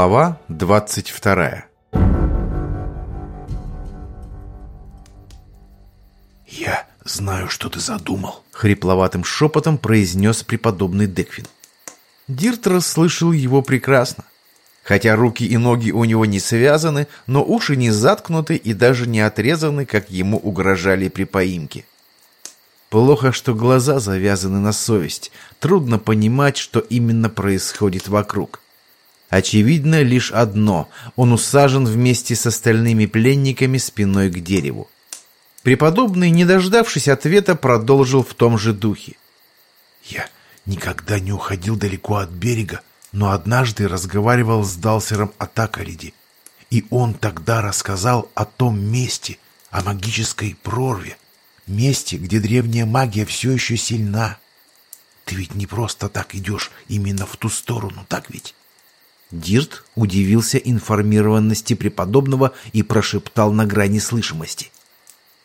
Глава 22 «Я знаю, что ты задумал», — хрипловатым шепотом произнес преподобный Деквин. Дирт расслышал его прекрасно. Хотя руки и ноги у него не связаны, но уши не заткнуты и даже не отрезаны, как ему угрожали при поимке. Плохо, что глаза завязаны на совесть. Трудно понимать, что именно происходит вокруг. Очевидно лишь одно – он усажен вместе с остальными пленниками спиной к дереву. Преподобный, не дождавшись ответа, продолжил в том же духе. «Я никогда не уходил далеко от берега, но однажды разговаривал с Далсером о Такариде, и он тогда рассказал о том месте, о магической прорве, месте, где древняя магия все еще сильна. Ты ведь не просто так идешь именно в ту сторону, так ведь? Дирт удивился информированности преподобного и прошептал на грани слышимости.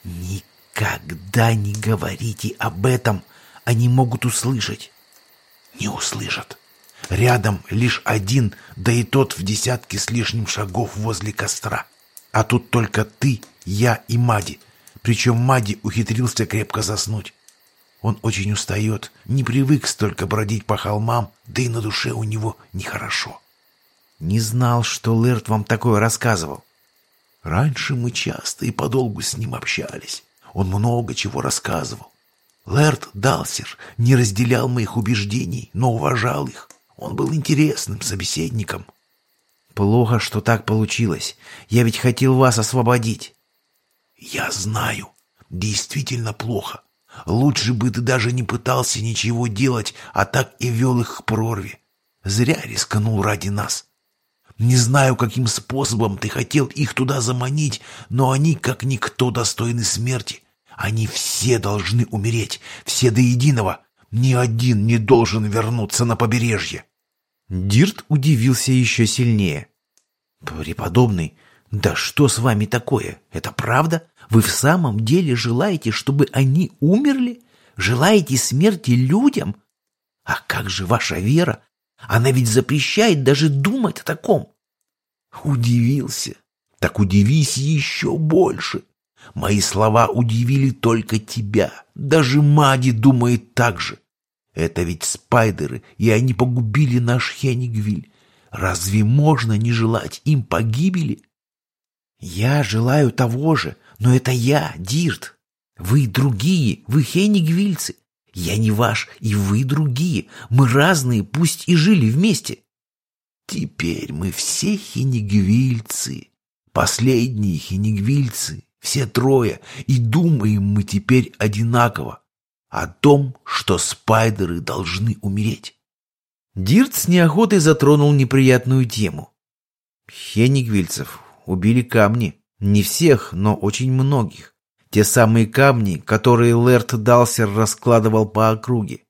«Никогда не говорите об этом, они могут услышать». «Не услышат. Рядом лишь один, да и тот в десятке с лишним шагов возле костра. А тут только ты, я и Мади. Причем Мади ухитрился крепко заснуть. Он очень устает, не привык столько бродить по холмам, да и на душе у него нехорошо. Не знал, что Лэрт вам такое рассказывал. Раньше мы часто и подолгу с ним общались. Он много чего рассказывал. Лэрт Далсер не разделял моих убеждений, но уважал их. Он был интересным собеседником. Плохо, что так получилось. Я ведь хотел вас освободить. «Я знаю. Действительно плохо. Лучше бы ты даже не пытался ничего делать, а так и вел их к прорве. Зря рисканул ради нас. Не знаю, каким способом ты хотел их туда заманить, но они, как никто, достойны смерти. Они все должны умереть, все до единого. Ни один не должен вернуться на побережье». Дирт удивился еще сильнее. «Преподобный, «Да что с вами такое? Это правда? Вы в самом деле желаете, чтобы они умерли? Желаете смерти людям? А как же ваша вера? Она ведь запрещает даже думать о таком!» Удивился. Так удивись еще больше. Мои слова удивили только тебя. Даже Мади думает так же. Это ведь спайдеры, и они погубили наш Хенигвиль. Разве можно не желать им погибели? Я желаю того же, но это я, Дирт. Вы другие, вы хенигвильцы. Я не ваш, и вы другие. Мы разные, пусть и жили вместе. Теперь мы все хенигвильцы. Последние хенигвильцы, все трое, и думаем мы теперь одинаково о том, что спайдеры должны умереть. Дирт с неохотой затронул неприятную тему. Хенигвильцев убили камни. Не всех, но очень многих. Те самые камни, которые Лерт Далсер раскладывал по округе.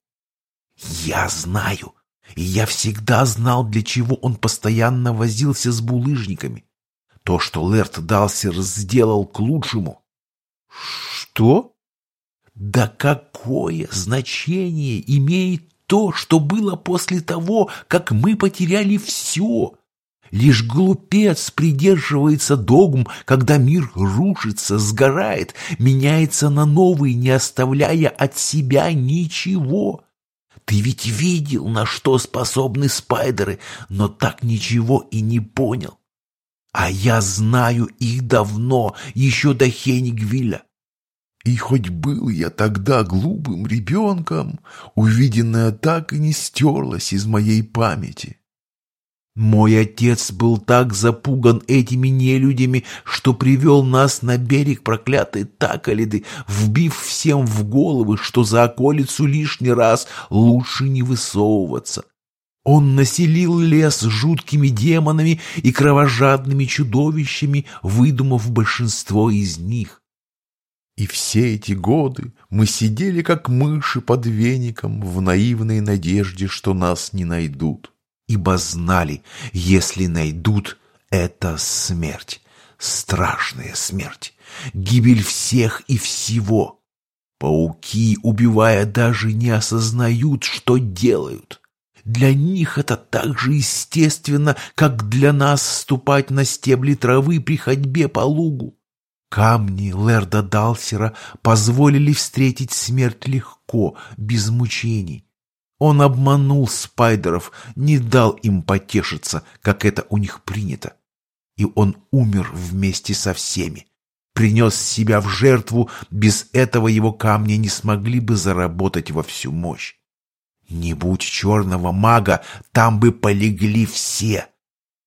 «Я знаю. И я всегда знал, для чего он постоянно возился с булыжниками. То, что Лерт Далсер сделал к лучшему». «Что?» «Да какое значение имеет то, что было после того, как мы потеряли все?» Лишь глупец придерживается догм, когда мир рушится, сгорает, меняется на новый, не оставляя от себя ничего. Ты ведь видел, на что способны спайдеры, но так ничего и не понял. А я знаю их давно, еще до Хенигвилля. И хоть был я тогда глупым ребенком, увиденное так и не стерлось из моей памяти. Мой отец был так запуган этими нелюдями, что привел нас на берег проклятой Такалиды, вбив всем в головы, что за околицу лишний раз лучше не высовываться. Он населил лес жуткими демонами и кровожадными чудовищами, выдумав большинство из них. И все эти годы мы сидели как мыши под веником в наивной надежде, что нас не найдут ибо знали, если найдут, это смерть, страшная смерть, гибель всех и всего. Пауки, убивая, даже не осознают, что делают. Для них это так же естественно, как для нас ступать на стебли травы при ходьбе по лугу. Камни Лерда Далсера позволили встретить смерть легко, без мучений. Он обманул спайдеров, не дал им потешиться, как это у них принято. И он умер вместе со всеми. Принес себя в жертву, без этого его камни не смогли бы заработать во всю мощь. Не будь черного мага, там бы полегли все.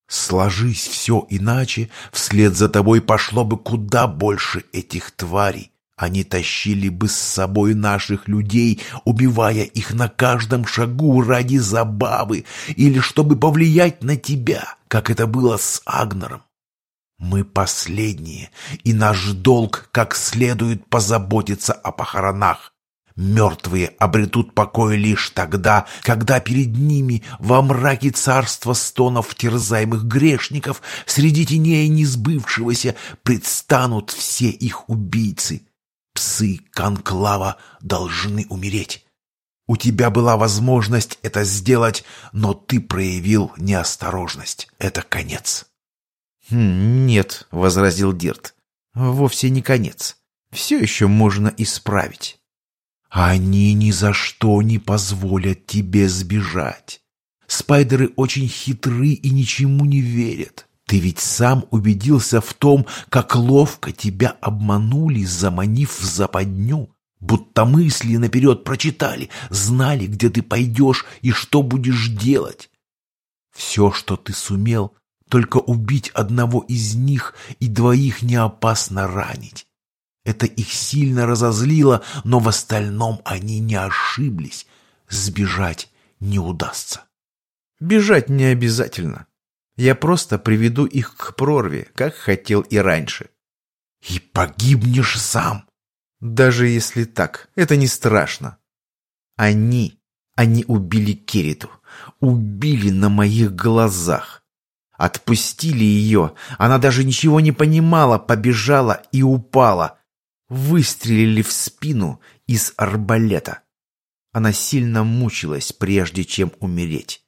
Сложись все иначе, вслед за тобой пошло бы куда больше этих тварей. Они тащили бы с собой наших людей, убивая их на каждом шагу ради забавы или чтобы повлиять на тебя, как это было с Агнером. Мы последние, и наш долг как следует позаботиться о похоронах. Мертвые обретут покой лишь тогда, когда перед ними во мраке царства стонов терзаемых грешников среди теней несбывшегося предстанут все их убийцы. Псы Конклава должны умереть. У тебя была возможность это сделать, но ты проявил неосторожность. Это конец. «Хм, «Нет», — возразил Дирт, — «вовсе не конец. Все еще можно исправить». Они ни за что не позволят тебе сбежать. Спайдеры очень хитры и ничему не верят. Ты ведь сам убедился в том, как ловко тебя обманули, заманив в западню. Будто мысли наперед прочитали, знали, где ты пойдешь и что будешь делать. Все, что ты сумел, только убить одного из них и двоих не опасно ранить. Это их сильно разозлило, но в остальном они не ошиблись. Сбежать не удастся. Бежать не обязательно. Я просто приведу их к прорве, как хотел и раньше. И погибнешь сам. Даже если так, это не страшно. Они, они убили Кериту. Убили на моих глазах. Отпустили ее. Она даже ничего не понимала, побежала и упала выстрелили в спину из арбалета. Она сильно мучилась, прежде чем умереть.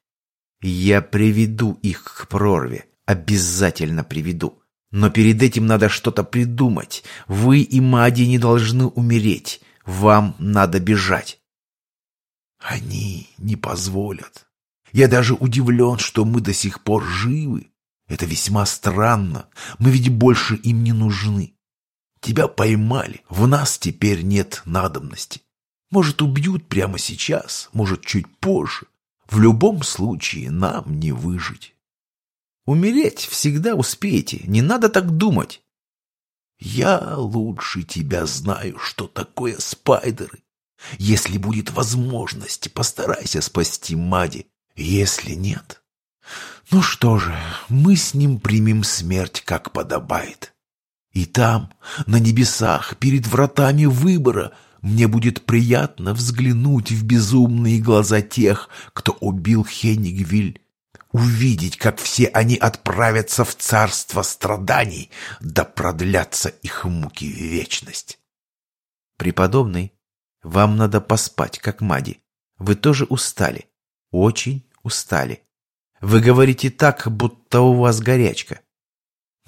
Я приведу их к прорве, обязательно приведу. Но перед этим надо что-то придумать. Вы и Мади не должны умереть. Вам надо бежать. Они не позволят. Я даже удивлен, что мы до сих пор живы. Это весьма странно. Мы ведь больше им не нужны. Тебя поймали, в нас теперь нет надобности. Может, убьют прямо сейчас, может, чуть позже. В любом случае нам не выжить. Умереть всегда успеете, не надо так думать. Я лучше тебя знаю, что такое спайдеры. Если будет возможность, постарайся спасти Мади. Если нет... Ну что же, мы с ним примем смерть, как подобает. И там, на небесах, перед вратами выбора, мне будет приятно взглянуть в безумные глаза тех, кто убил Хеннигвиль, увидеть, как все они отправятся в царство страданий, да продлятся их муки в вечность. Преподобный, вам надо поспать, как Мади. Вы тоже устали, очень устали. Вы говорите так, будто у вас горячка.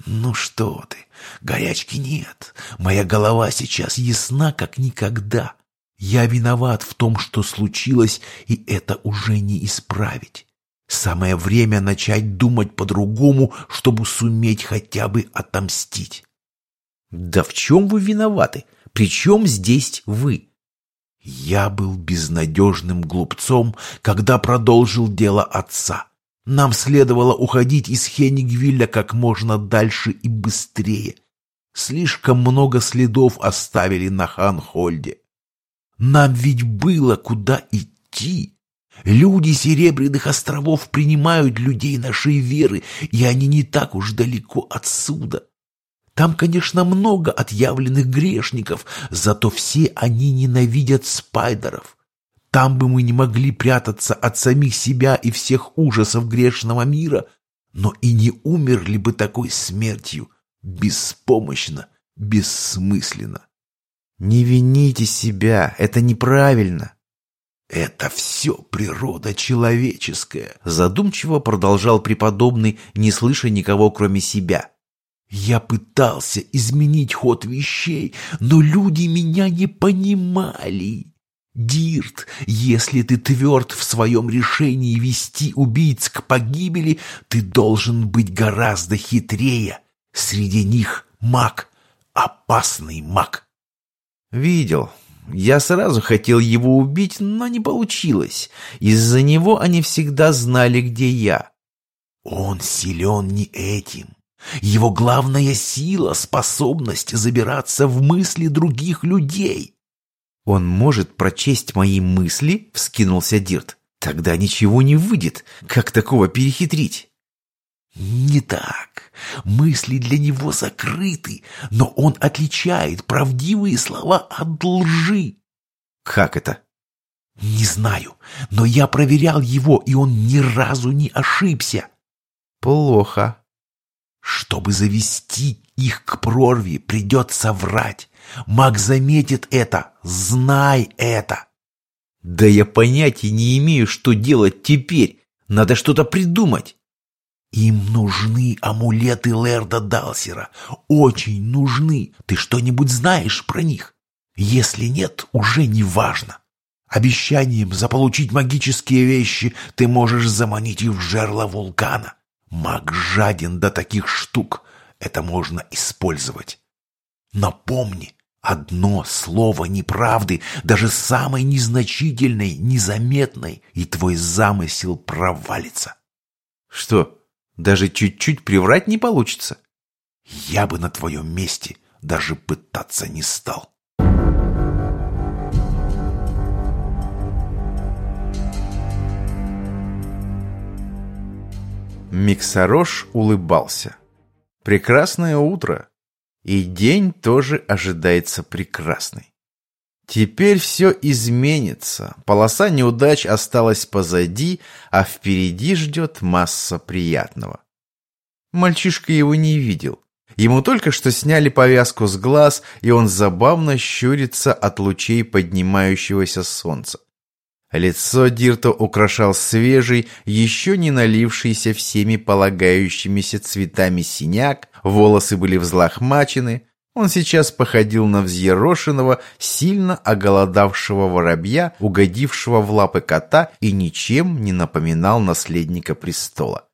«Ну что ты, горячки нет. Моя голова сейчас ясна, как никогда. Я виноват в том, что случилось, и это уже не исправить. Самое время начать думать по-другому, чтобы суметь хотя бы отомстить». «Да в чем вы виноваты? Причем здесь вы?» Я был безнадежным глупцом, когда продолжил дело отца. Нам следовало уходить из Хенигвилля как можно дальше и быстрее. Слишком много следов оставили на Ханхольде. Нам ведь было куда идти. Люди Серебряных островов принимают людей нашей веры, и они не так уж далеко отсюда. Там, конечно, много отъявленных грешников, зато все они ненавидят спайдеров. Там бы мы не могли прятаться от самих себя и всех ужасов грешного мира, но и не умерли бы такой смертью, беспомощно, бессмысленно. Не вините себя, это неправильно. «Это все природа человеческая», — задумчиво продолжал преподобный, не слыша никого, кроме себя. «Я пытался изменить ход вещей, но люди меня не понимали. Дирт, если ты тверд в своем решении вести убийц к погибели, ты должен быть гораздо хитрее. Среди них маг, опасный маг». «Видел», я сразу хотел его убить, но не получилось. Из-за него они всегда знали, где я. Он силен не этим. Его главная сила — способность забираться в мысли других людей. «Он может прочесть мои мысли?» — вскинулся Дирт. «Тогда ничего не выйдет. Как такого перехитрить?» Не так. Мысли для него закрыты, но он отличает правдивые слова от лжи. Как это? Не знаю, но я проверял его, и он ни разу не ошибся. Плохо. Чтобы завести их к прорве, придется врать. Маг заметит это, знай это. Да я понятия не имею, что делать теперь. Надо что-то придумать. Им нужны амулеты Лерда Далсера. Очень нужны. Ты что-нибудь знаешь про них? Если нет, уже не важно. Обещанием заполучить магические вещи ты можешь заманить их в жерло вулкана. Маг жаден до таких штук. Это можно использовать. Но помни, одно слово неправды, даже самой незначительной, незаметной, и твой замысел провалится. Что, даже чуть-чуть приврать не получится. Я бы на твоем месте даже пытаться не стал. Миксарош улыбался. Прекрасное утро. И день тоже ожидается прекрасный. Теперь все изменится. Полоса неудач осталась позади, а впереди ждет масса приятного. Мальчишка его не видел. Ему только что сняли повязку с глаз, и он забавно щурится от лучей поднимающегося солнца. Лицо Дирта украшал свежий, еще не налившийся всеми полагающимися цветами синяк, волосы были взлохмачены, он сейчас походил на взъерошенного, сильно оголодавшего воробья, угодившего в лапы кота и ничем не напоминал наследника престола.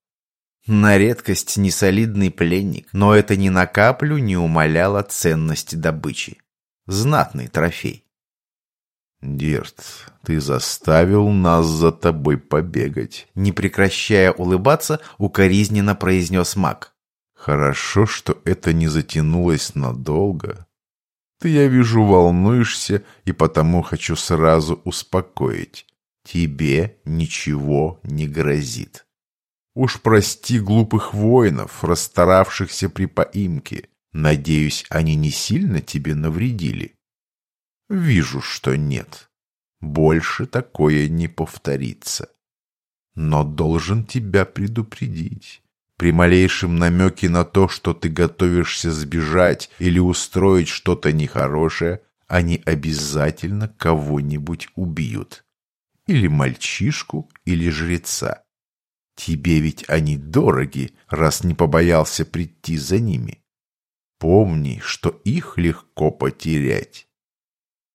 На редкость несолидный пленник, но это ни на каплю не умаляло ценности добычи. Знатный трофей. «Дирт, ты заставил нас за тобой побегать», не прекращая улыбаться, укоризненно произнес маг. Хорошо, что это не затянулось надолго. Ты, я вижу, волнуешься, и потому хочу сразу успокоить. Тебе ничего не грозит. Уж прости глупых воинов, расстаравшихся при поимке. Надеюсь, они не сильно тебе навредили? Вижу, что нет. Больше такое не повторится. Но должен тебя предупредить. При малейшем намеке на то, что ты готовишься сбежать или устроить что-то нехорошее, они обязательно кого-нибудь убьют. Или мальчишку, или жреца. Тебе ведь они дороги, раз не побоялся прийти за ними. Помни, что их легко потерять.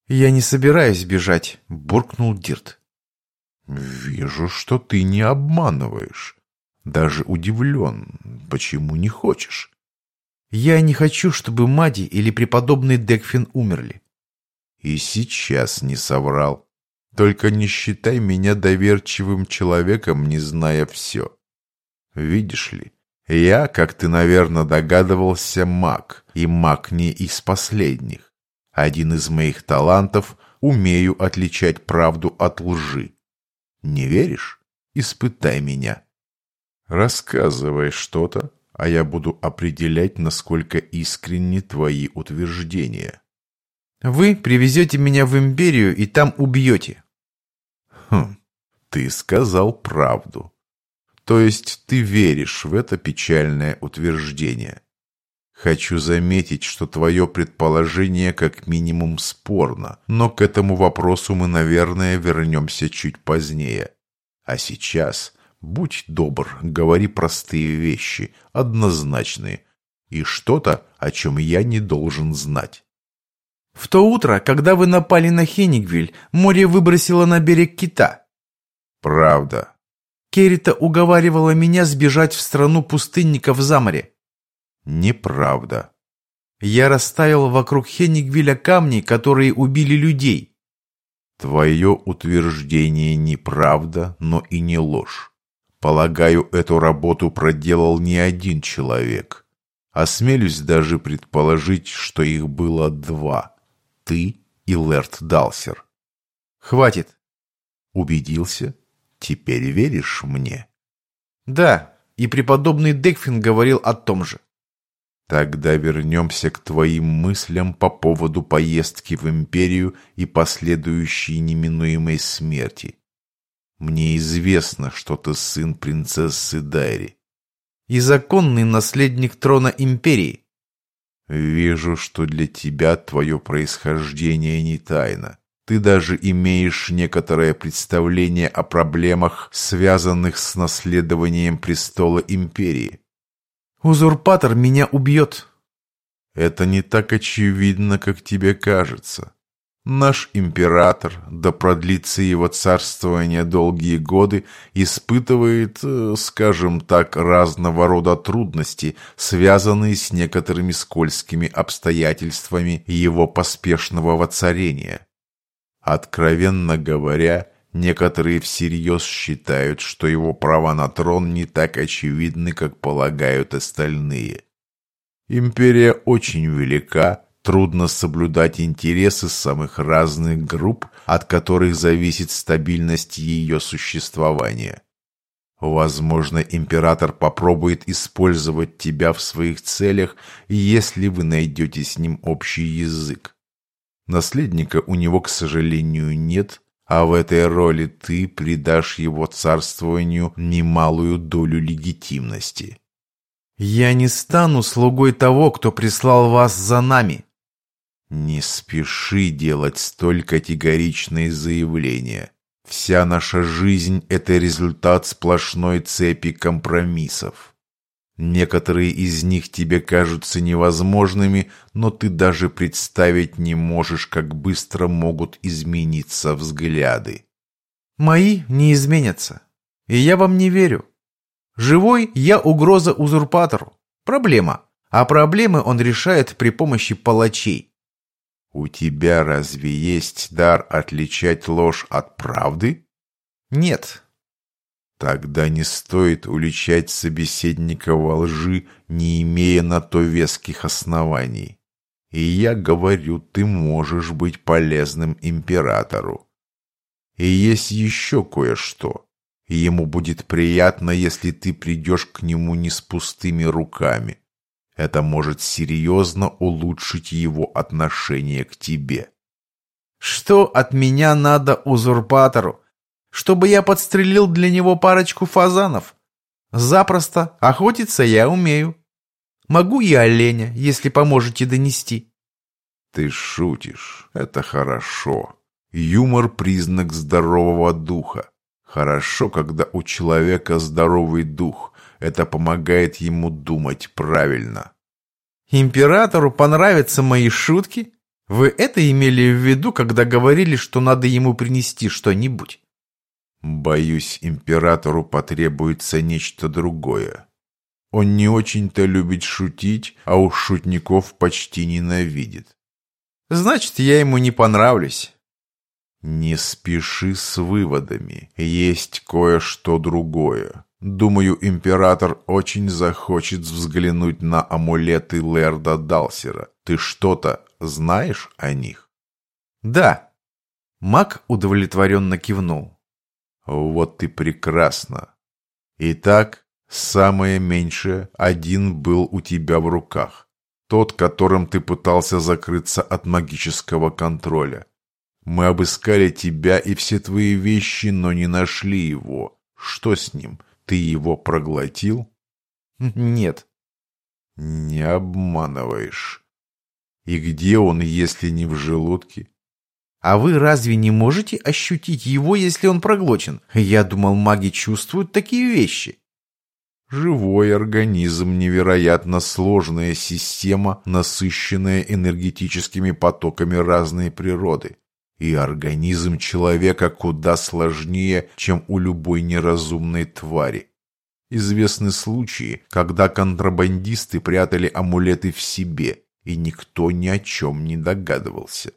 «Я не собираюсь бежать», — буркнул Дирт. «Вижу, что ты не обманываешь. Даже удивлен, почему не хочешь? Я не хочу, чтобы Мади или преподобный Декфин умерли. И сейчас не соврал. Только не считай меня доверчивым человеком, не зная все. Видишь ли, я, как ты, наверное, догадывался, маг, и маг не из последних. Один из моих талантов — умею отличать правду от лжи. Не веришь? Испытай меня. Рассказывай что-то, а я буду определять, насколько искренни твои утверждения. Вы привезете меня в империю и там убьете. Хм, ты сказал правду. То есть ты веришь в это печальное утверждение. Хочу заметить, что твое предположение как минимум спорно, но к этому вопросу мы, наверное, вернемся чуть позднее. А сейчас, будь добр, говори простые вещи, однозначные, и что-то, о чем я не должен знать. В то утро, когда вы напали на Хенигвиль, море выбросило на берег кита. Правда. Керрита уговаривала меня сбежать в страну пустынников за море. Неправда. Я расставил вокруг Хенигвиля камни, которые убили людей. Твое утверждение неправда, но и не ложь. Полагаю, эту работу проделал не один человек. Осмелюсь даже предположить, что их было два. Ты и Лерт Далсер. Хватит. Убедился? Теперь веришь мне? Да, и преподобный Декфин говорил о том же. Тогда вернемся к твоим мыслям по поводу поездки в Империю и последующей неминуемой смерти. Мне известно, что ты сын принцессы Дайри. И законный наследник трона Империи. Вижу, что для тебя твое происхождение не тайна. Ты даже имеешь некоторое представление о проблемах, связанных с наследованием престола Империи. Узурпатор меня убьет. Это не так очевидно, как тебе кажется. Наш император, да продлится его царствование долгие годы, испытывает, э, скажем так, разного рода трудности, связанные с некоторыми скользкими обстоятельствами его поспешного воцарения. Откровенно говоря, Некоторые всерьез считают, что его права на трон не так очевидны, как полагают остальные. Империя очень велика, трудно соблюдать интересы самых разных групп, от которых зависит стабильность ее существования. Возможно, император попробует использовать тебя в своих целях, если вы найдете с ним общий язык. Наследника у него, к сожалению, нет, а в этой роли ты придашь его царствованию немалую долю легитимности. Я не стану слугой того, кто прислал вас за нами. Не спеши делать столь категоричные заявления. Вся наша жизнь – это результат сплошной цепи компромиссов. Некоторые из них тебе кажутся невозможными, но ты даже представить не можешь, как быстро могут измениться взгляды. Мои не изменятся, и я вам не верю. Живой я угроза узурпатору. Проблема. А проблемы он решает при помощи палачей. У тебя разве есть дар отличать ложь от правды? Нет, Тогда не стоит уличать собеседника во лжи, не имея на то веских оснований. И я говорю, ты можешь быть полезным императору. И есть еще кое-что. Ему будет приятно, если ты придешь к нему не с пустыми руками. Это может серьезно улучшить его отношение к тебе. Что от меня надо узурпатору? Чтобы я подстрелил для него парочку фазанов. Запросто, охотиться я умею. Могу и оленя, если поможете донести. Ты шутишь, это хорошо. Юмор – признак здорового духа. Хорошо, когда у человека здоровый дух. Это помогает ему думать правильно. Императору понравятся мои шутки? Вы это имели в виду, когда говорили, что надо ему принести что-нибудь? Боюсь, императору потребуется нечто другое. Он не очень-то любит шутить, а уж шутников почти ненавидит. Значит, я ему не понравлюсь. Не спеши с выводами. Есть кое-что другое. Думаю, император очень захочет взглянуть на амулеты Лерда Далсера. Ты что-то знаешь о них? Да. Маг удовлетворенно кивнул. Вот и прекрасно. Итак, самое меньшее один был у тебя в руках. Тот, которым ты пытался закрыться от магического контроля. Мы обыскали тебя и все твои вещи, но не нашли его. Что с ним? Ты его проглотил? Нет. Не обманываешь. И где он, если не в желудке? А вы разве не можете ощутить его, если он проглочен? Я думал, маги чувствуют такие вещи. Живой организм – невероятно сложная система, насыщенная энергетическими потоками разной природы. И организм человека куда сложнее, чем у любой неразумной твари. Известны случаи, когда контрабандисты прятали амулеты в себе, и никто ни о чем не догадывался.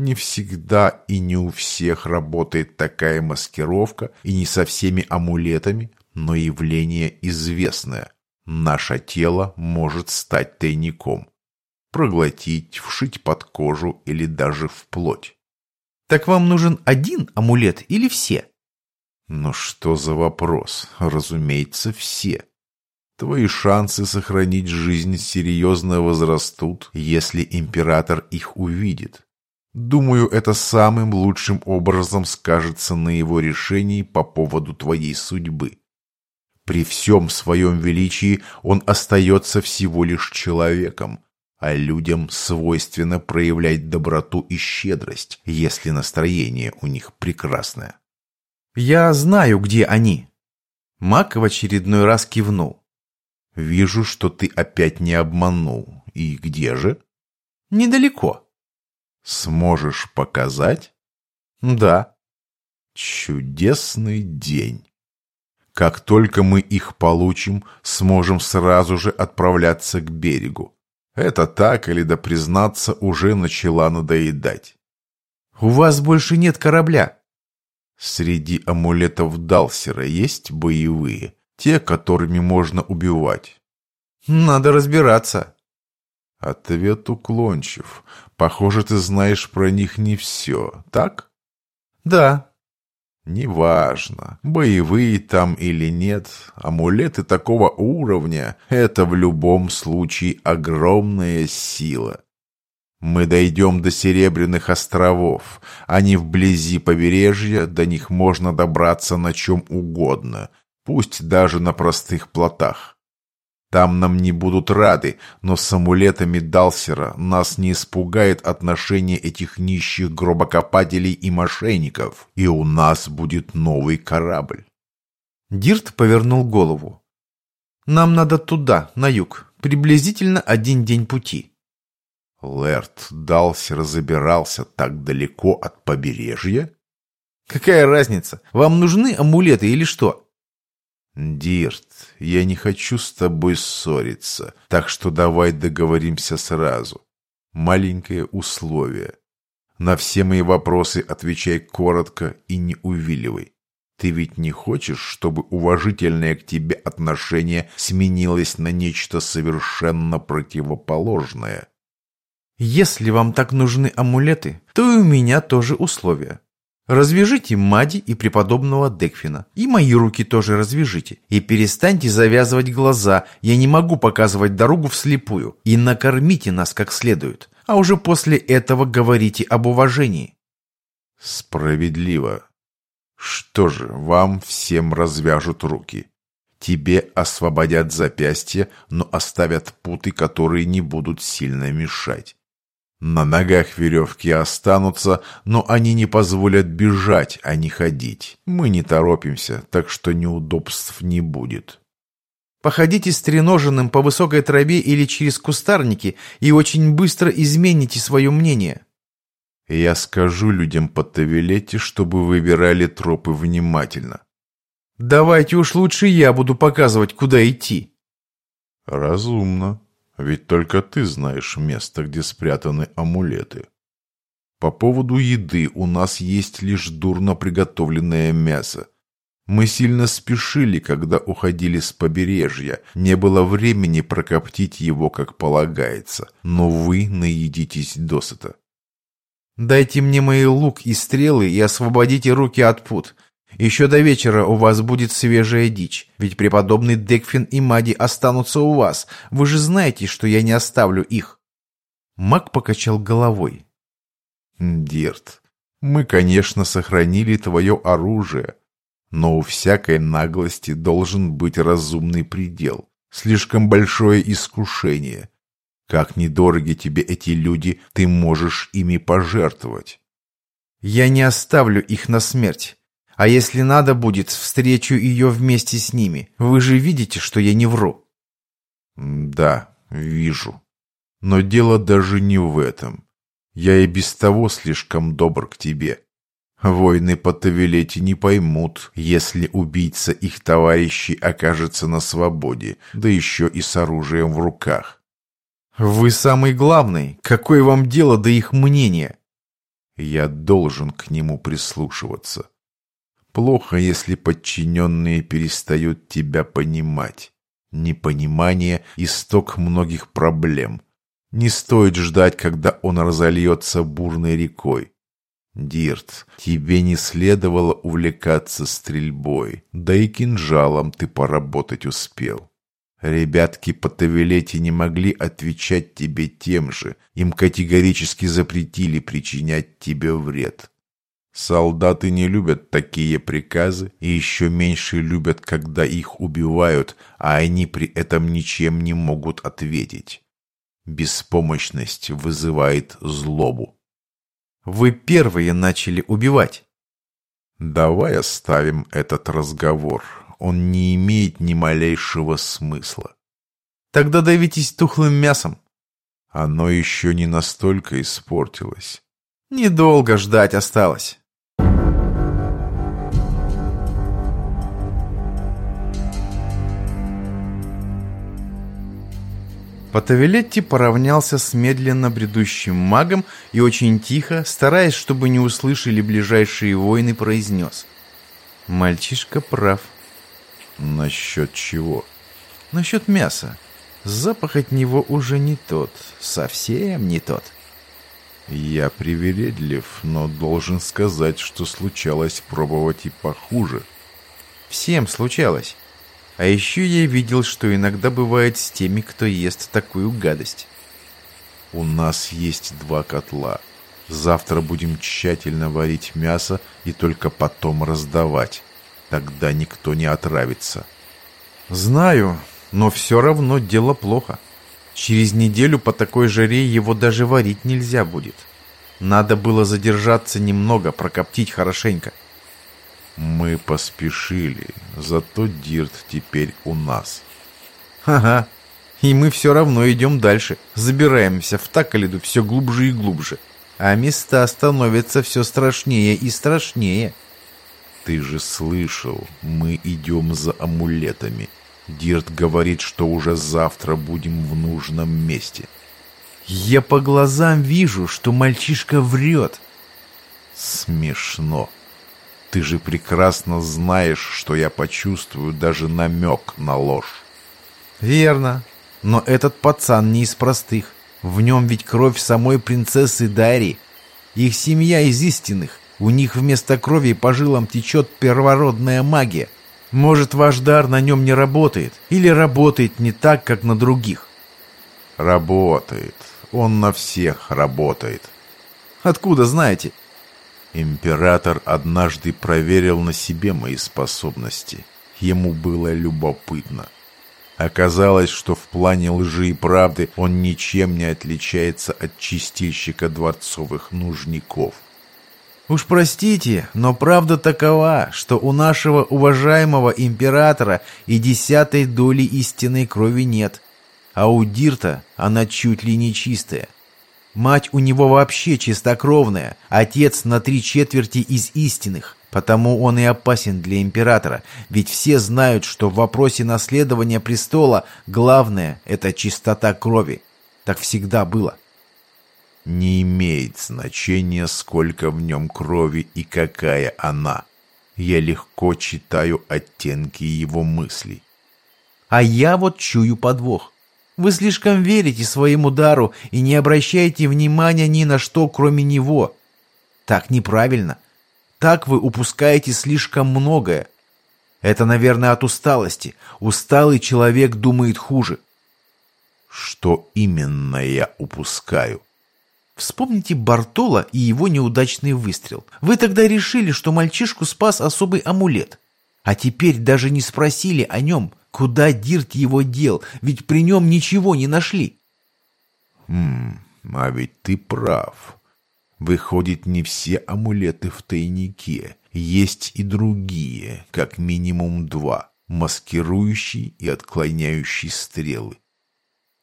Не всегда и не у всех работает такая маскировка, и не со всеми амулетами, но явление известное. Наше тело может стать тайником. Проглотить, вшить под кожу или даже в плоть. Так вам нужен один амулет или все? Но что за вопрос? Разумеется, все. Твои шансы сохранить жизнь серьезно возрастут, если император их увидит. Думаю, это самым лучшим образом скажется на его решении по поводу твоей судьбы. При всем своем величии он остается всего лишь человеком, а людям свойственно проявлять доброту и щедрость, если настроение у них прекрасное. «Я знаю, где они». Мак в очередной раз кивнул. «Вижу, что ты опять не обманул. И где же?» «Недалеко». «Сможешь показать?» «Да». «Чудесный день». Как только мы их получим, сможем сразу же отправляться к берегу. Это так или да признаться уже начала надоедать. «У вас больше нет корабля», Среди амулетов Далсера есть боевые, те, которыми можно убивать. Надо разбираться. Ответ уклончив. Похоже, ты знаешь про них не все, так? Да. Неважно, боевые там или нет, амулеты такого уровня — это в любом случае огромная сила. Мы дойдем до Серебряных островов. Они вблизи побережья, до них можно добраться на чем угодно, пусть даже на простых плотах. Там нам не будут рады, но с амулетами Далсера нас не испугает отношение этих нищих гробокопателей и мошенников, и у нас будет новый корабль. Дирт повернул голову. Нам надо туда, на юг, приблизительно один день пути. Лэрд Далсер забирался так далеко от побережья? Какая разница? Вам нужны амулеты или что? Дирт, я не хочу с тобой ссориться, так что давай договоримся сразу. Маленькое условие. На все мои вопросы отвечай коротко и не увиливай. Ты ведь не хочешь, чтобы уважительное к тебе отношение сменилось на нечто совершенно противоположное? Если вам так нужны амулеты, то и у меня тоже условия. Развяжите Мади и преподобного Декфина. И мои руки тоже развяжите. И перестаньте завязывать глаза. Я не могу показывать дорогу вслепую. И накормите нас как следует. А уже после этого говорите об уважении. Справедливо. Что же, вам всем развяжут руки. Тебе освободят запястья, но оставят путы, которые не будут сильно мешать. На ногах веревки останутся, но они не позволят бежать, а не ходить. Мы не торопимся, так что неудобств не будет. Походите стреноженным по высокой траве или через кустарники и очень быстро измените свое мнение. Я скажу людям по Тавилете, чтобы выбирали тропы внимательно. Давайте уж лучше я буду показывать, куда идти. Разумно. Ведь только ты знаешь место, где спрятаны амулеты. По поводу еды у нас есть лишь дурно приготовленное мясо. Мы сильно спешили, когда уходили с побережья. Не было времени прокоптить его, как полагается. Но вы наедитесь досыта. «Дайте мне мои лук и стрелы и освободите руки от пут. Еще до вечера у вас будет свежая дичь, ведь преподобный Декфин и Мади останутся у вас. Вы же знаете, что я не оставлю их». Мак покачал головой. «Дирт, мы, конечно, сохранили твое оружие, но у всякой наглости должен быть разумный предел. Слишком большое искушение. Как недороги тебе эти люди, ты можешь ими пожертвовать. Я не оставлю их на смерть. А если надо будет, встречу ее вместе с ними. Вы же видите, что я не вру. Да, вижу. Но дело даже не в этом. Я и без того слишком добр к тебе. Войны по Тавилете не поймут, если убийца их товарищей окажется на свободе, да еще и с оружием в руках. Вы самый главный. Какое вам дело до их мнения? Я должен к нему прислушиваться. Плохо, если подчиненные перестают тебя понимать. Непонимание – исток многих проблем. Не стоит ждать, когда он разольется бурной рекой. Дирт, тебе не следовало увлекаться стрельбой, да и кинжалом ты поработать успел. Ребятки по Тавилете не могли отвечать тебе тем же, им категорически запретили причинять тебе вред. Солдаты не любят такие приказы и еще меньше любят, когда их убивают, а они при этом ничем не могут ответить. Беспомощность вызывает злобу. Вы первые начали убивать. Давай оставим этот разговор. Он не имеет ни малейшего смысла. Тогда давитесь тухлым мясом. Оно еще не настолько испортилось. Недолго ждать осталось. Потавилетти поравнялся с медленно бредущим магом и очень тихо, стараясь, чтобы не услышали ближайшие воины, произнес. «Мальчишка прав». «Насчет чего?» «Насчет мяса. Запах от него уже не тот, совсем не тот». «Я привередлив, но должен сказать, что случалось пробовать и похуже». «Всем случалось». А еще я видел, что иногда бывает с теми, кто ест такую гадость. У нас есть два котла. Завтра будем тщательно варить мясо и только потом раздавать. Тогда никто не отравится. Знаю, но все равно дело плохо. Через неделю по такой жаре его даже варить нельзя будет. Надо было задержаться немного, прокоптить хорошенько. Мы поспешили, зато Дирт теперь у нас. Ага, и мы все равно идем дальше, забираемся в Такалиду все глубже и глубже, а места становятся все страшнее и страшнее. Ты же слышал, мы идем за амулетами. Дирт говорит, что уже завтра будем в нужном месте. Я по глазам вижу, что мальчишка врет. Смешно. Ты же прекрасно знаешь, что я почувствую даже намек на ложь. Верно. Но этот пацан не из простых. В нем ведь кровь самой принцессы Дари. Их семья из истинных. У них вместо крови по жилам течет первородная магия. Может, ваш дар на нем не работает? Или работает не так, как на других? Работает. Он на всех работает. Откуда знаете? Император однажды проверил на себе мои способности. Ему было любопытно. Оказалось, что в плане лжи и правды он ничем не отличается от чистильщика дворцовых нужников. Уж простите, но правда такова, что у нашего уважаемого императора и десятой доли истинной крови нет, а у Дирта она чуть ли не чистая. Мать у него вообще чистокровная, отец на три четверти из истинных. Потому он и опасен для императора, ведь все знают, что в вопросе наследования престола главное – это чистота крови. Так всегда было. Не имеет значения, сколько в нем крови и какая она. Я легко читаю оттенки его мыслей. А я вот чую подвох. Вы слишком верите своему дару и не обращаете внимания ни на что, кроме него. Так неправильно. Так вы упускаете слишком многое. Это, наверное, от усталости. Усталый человек думает хуже. Что именно я упускаю? Вспомните Бартола и его неудачный выстрел. Вы тогда решили, что мальчишку спас особый амулет. А теперь даже не спросили о нем, Куда Дирт его дел? Ведь при нем ничего не нашли. Хм, а ведь ты прав. Выходит, не все амулеты в тайнике. Есть и другие, как минимум два, маскирующие и отклоняющие стрелы.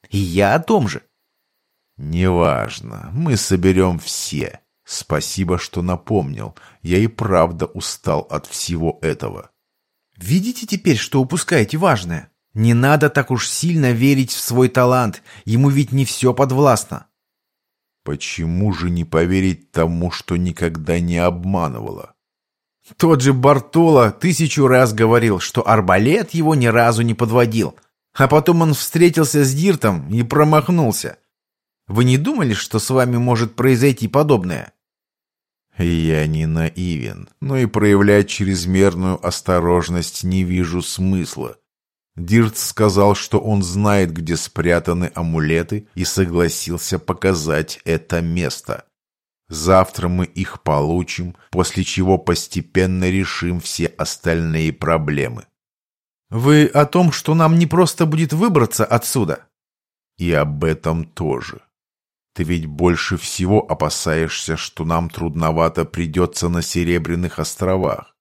И я о том же. Неважно, мы соберем все. Спасибо, что напомнил. Я и правда устал от всего этого. Видите теперь, что упускаете важное? Не надо так уж сильно верить в свой талант. Ему ведь не все подвластно. Почему же не поверить тому, что никогда не обманывала? Тот же Бартоло тысячу раз говорил, что арбалет его ни разу не подводил. А потом он встретился с Диртом и промахнулся. Вы не думали, что с вами может произойти подобное? Я не наивен, но и проявлять чрезмерную осторожность не вижу смысла. Дирт сказал, что он знает, где спрятаны амулеты, и согласился показать это место. Завтра мы их получим, после чего постепенно решим все остальные проблемы. Вы о том, что нам не просто будет выбраться отсюда? И об этом тоже. Ты ведь больше всего опасаешься, что нам трудновато придется на Серебряных островах.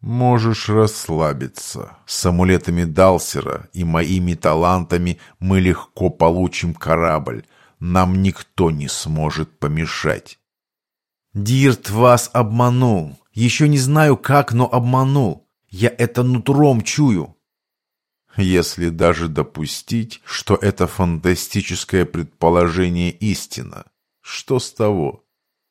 Можешь расслабиться. С амулетами Далсера и моими талантами мы легко получим корабль. Нам никто не сможет помешать. Дирт вас обманул. Еще не знаю как, но обманул. Я это нутром чую. Если даже допустить, что это фантастическое предположение истина, что с того?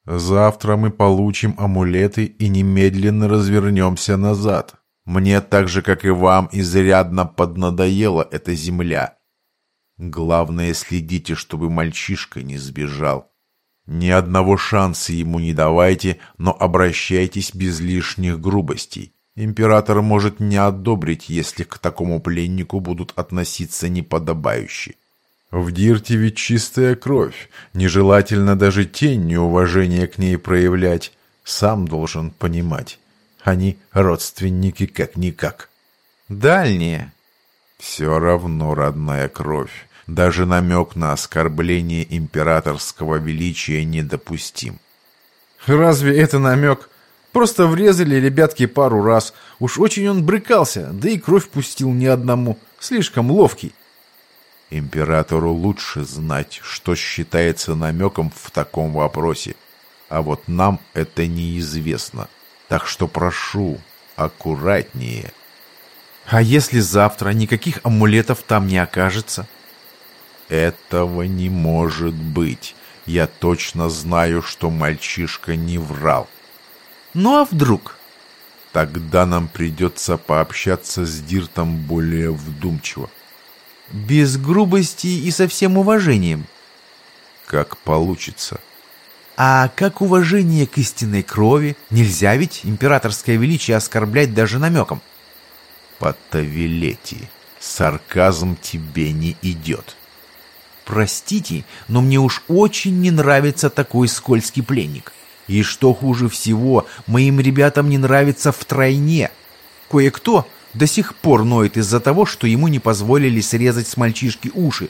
Завтра мы получим амулеты и немедленно развернемся назад. Мне так же, как и вам, изрядно поднадоела эта земля. Главное, следите, чтобы мальчишка не сбежал. Ни одного шанса ему не давайте, но обращайтесь без лишних грубостей. Император может не одобрить, если к такому пленнику будут относиться неподобающе. В Дирте ведь чистая кровь, нежелательно даже тень неуважения к ней проявлять. Сам должен понимать. Они родственники как-никак. Дальние. Все равно родная кровь. Даже намек на оскорбление императорского величия недопустим. Разве это намек? Просто врезали ребятки пару раз. Уж очень он брыкался, да и кровь пустил не одному. Слишком ловкий. Императору лучше знать, что считается намеком в таком вопросе. А вот нам это неизвестно. Так что прошу, аккуратнее. А если завтра никаких амулетов там не окажется? Этого не может быть. Я точно знаю, что мальчишка не врал. Ну а вдруг? Тогда нам придется пообщаться с Диртом более вдумчиво. Без грубости и со всем уважением. Как получится. А как уважение к истинной крови? Нельзя ведь императорское величие оскорблять даже намеком. Потавилети, сарказм тебе не идет. Простите, но мне уж очень не нравится такой скользкий пленник. И что хуже всего, моим ребятам не нравится втройне. Кое-кто до сих пор ноет из-за того, что ему не позволили срезать с мальчишки уши.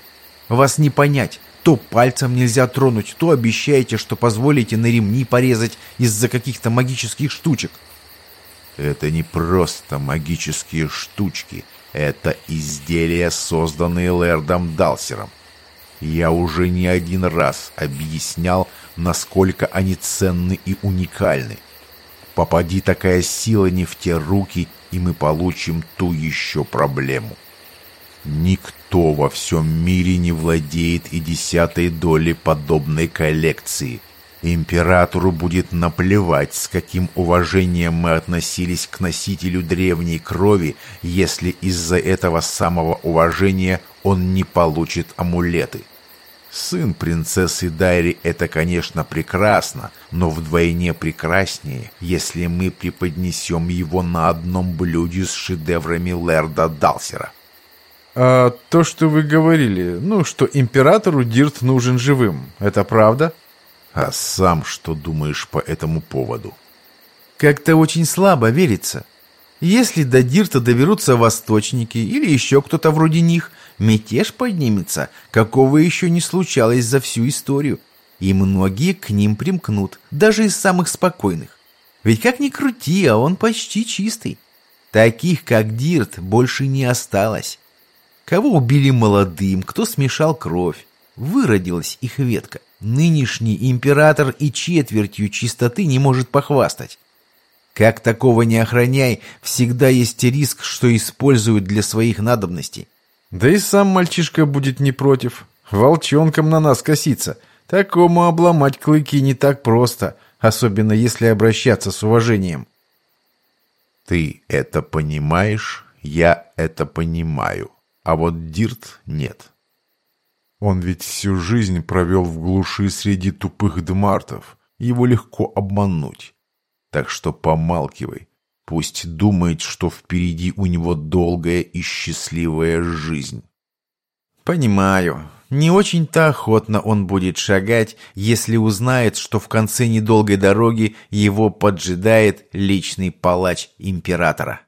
Вас не понять. То пальцем нельзя тронуть, то обещаете, что позволите на ремни порезать из-за каких-то магических штучек. Это не просто магические штучки. Это изделия, созданные Лэрдом Далсером. Я уже не один раз объяснял, насколько они ценны и уникальны. Попади такая сила не в те руки, и мы получим ту еще проблему. Никто во всем мире не владеет и десятой доли подобной коллекции. Императору будет наплевать, с каким уважением мы относились к носителю древней крови, если из-за этого самого уважения он не получит амулеты. Сын принцессы Дайри – это, конечно, прекрасно, но вдвойне прекраснее, если мы преподнесем его на одном блюде с шедеврами Лерда Далсера. А то, что вы говорили, ну, что императору Дирт нужен живым, это правда? А сам что думаешь по этому поводу? Как-то очень слабо верится. Если до Дирта доберутся восточники или еще кто-то вроде них, мятеж поднимется, какого еще не случалось за всю историю. И многие к ним примкнут, даже из самых спокойных. Ведь как ни крути, а он почти чистый. Таких, как Дирт, больше не осталось. Кого убили молодым, кто смешал кровь. Выродилась их ветка. Нынешний император и четвертью чистоты не может похвастать. Как такого не охраняй, всегда есть риск, что используют для своих надобностей. Да и сам мальчишка будет не против. Волчонком на нас коситься. Такому обломать клыки не так просто, особенно если обращаться с уважением. Ты это понимаешь, я это понимаю, а вот Дирт нет. Он ведь всю жизнь провел в глуши среди тупых дмартов. Его легко обмануть. Так что помалкивай. Пусть думает, что впереди у него долгая и счастливая жизнь. Понимаю. Не очень-то охотно он будет шагать, если узнает, что в конце недолгой дороги его поджидает личный палач императора.